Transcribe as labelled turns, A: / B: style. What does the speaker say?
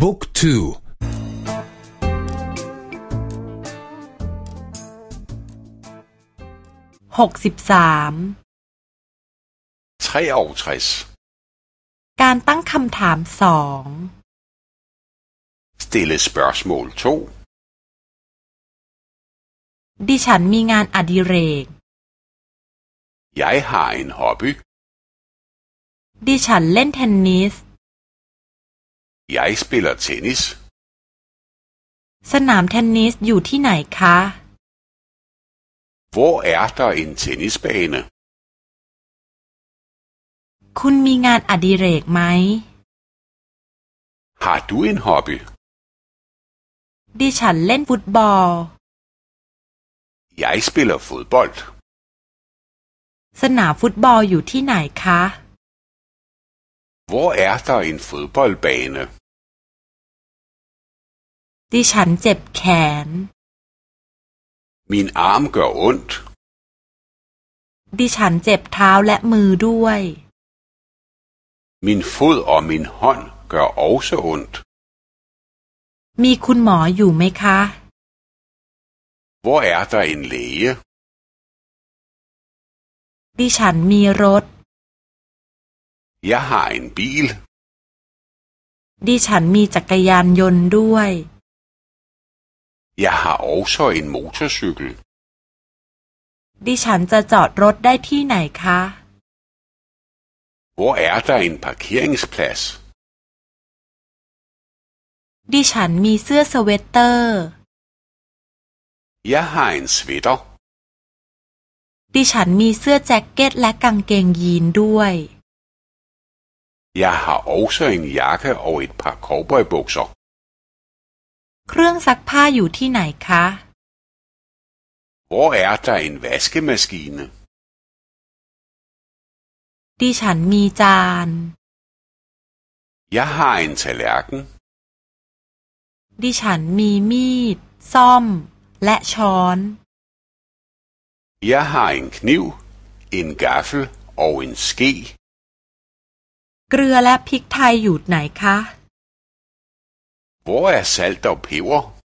A: บุ๊กทู
B: หกสิบสามการตั้งคำถามสอง
C: Stille spørgsmål
B: 2ดิฉันมีงานอดิเรก
C: Jeg har en hobby
B: ดิฉันเล่นเทนนิส
C: Jeg spiller tennis
B: สนามเทนนิสอยู่ที่ไหนคะ
C: Hvor er der en tennisbane
B: คุณมีงานอดิเรกไหม
C: Har du en hobby
B: ดิฉันเล่นฟุตบอล
C: Jeg spiller fodbold
B: สนามฟุตบอลอยู่ที่ไหนคะ
C: Hvor er der en fodboldbane
B: ดิฉันเจ็บแขน
C: Min arm gør ondt
B: ดิฉันเจ็บเท้าและมือด้วย
C: Min fod og min hånd gør også ondt
B: มีคุณหมออยู่ไหมคะ
C: Hvor er der en læge
B: ดิฉันมีรถ
C: Jeg har en bil
B: ดิฉันมีจักรยานยนต์ด้วย
C: Jeg har også en motorcykel
B: ดิฉันจะจอดรถได้ที่ไหนคะ
C: Hvor er der en parkeringsplads
B: ดิฉันมีเสื้อสเวตเตอร์
C: Jeg har en sweater
B: ดิฉันมีเสื้อแจ็คเก็ตและกางเกงยีนด้วย
C: Jeg har også en jakke og et par cowboybukser
B: เครื่องซักผ้าอยู่ที่ไหนคะ
C: Hvor er der en vaskemaskine
B: ดิฉันมีจาน
C: Jeg har en tallerken
B: ดิฉันมีมีด ซ่อม และช้อน
C: Jeg har en kniv, en gaffel og en ske
B: เกลือและพริกไทยอยู่ไหนคะ
C: Hvor er salt og peber?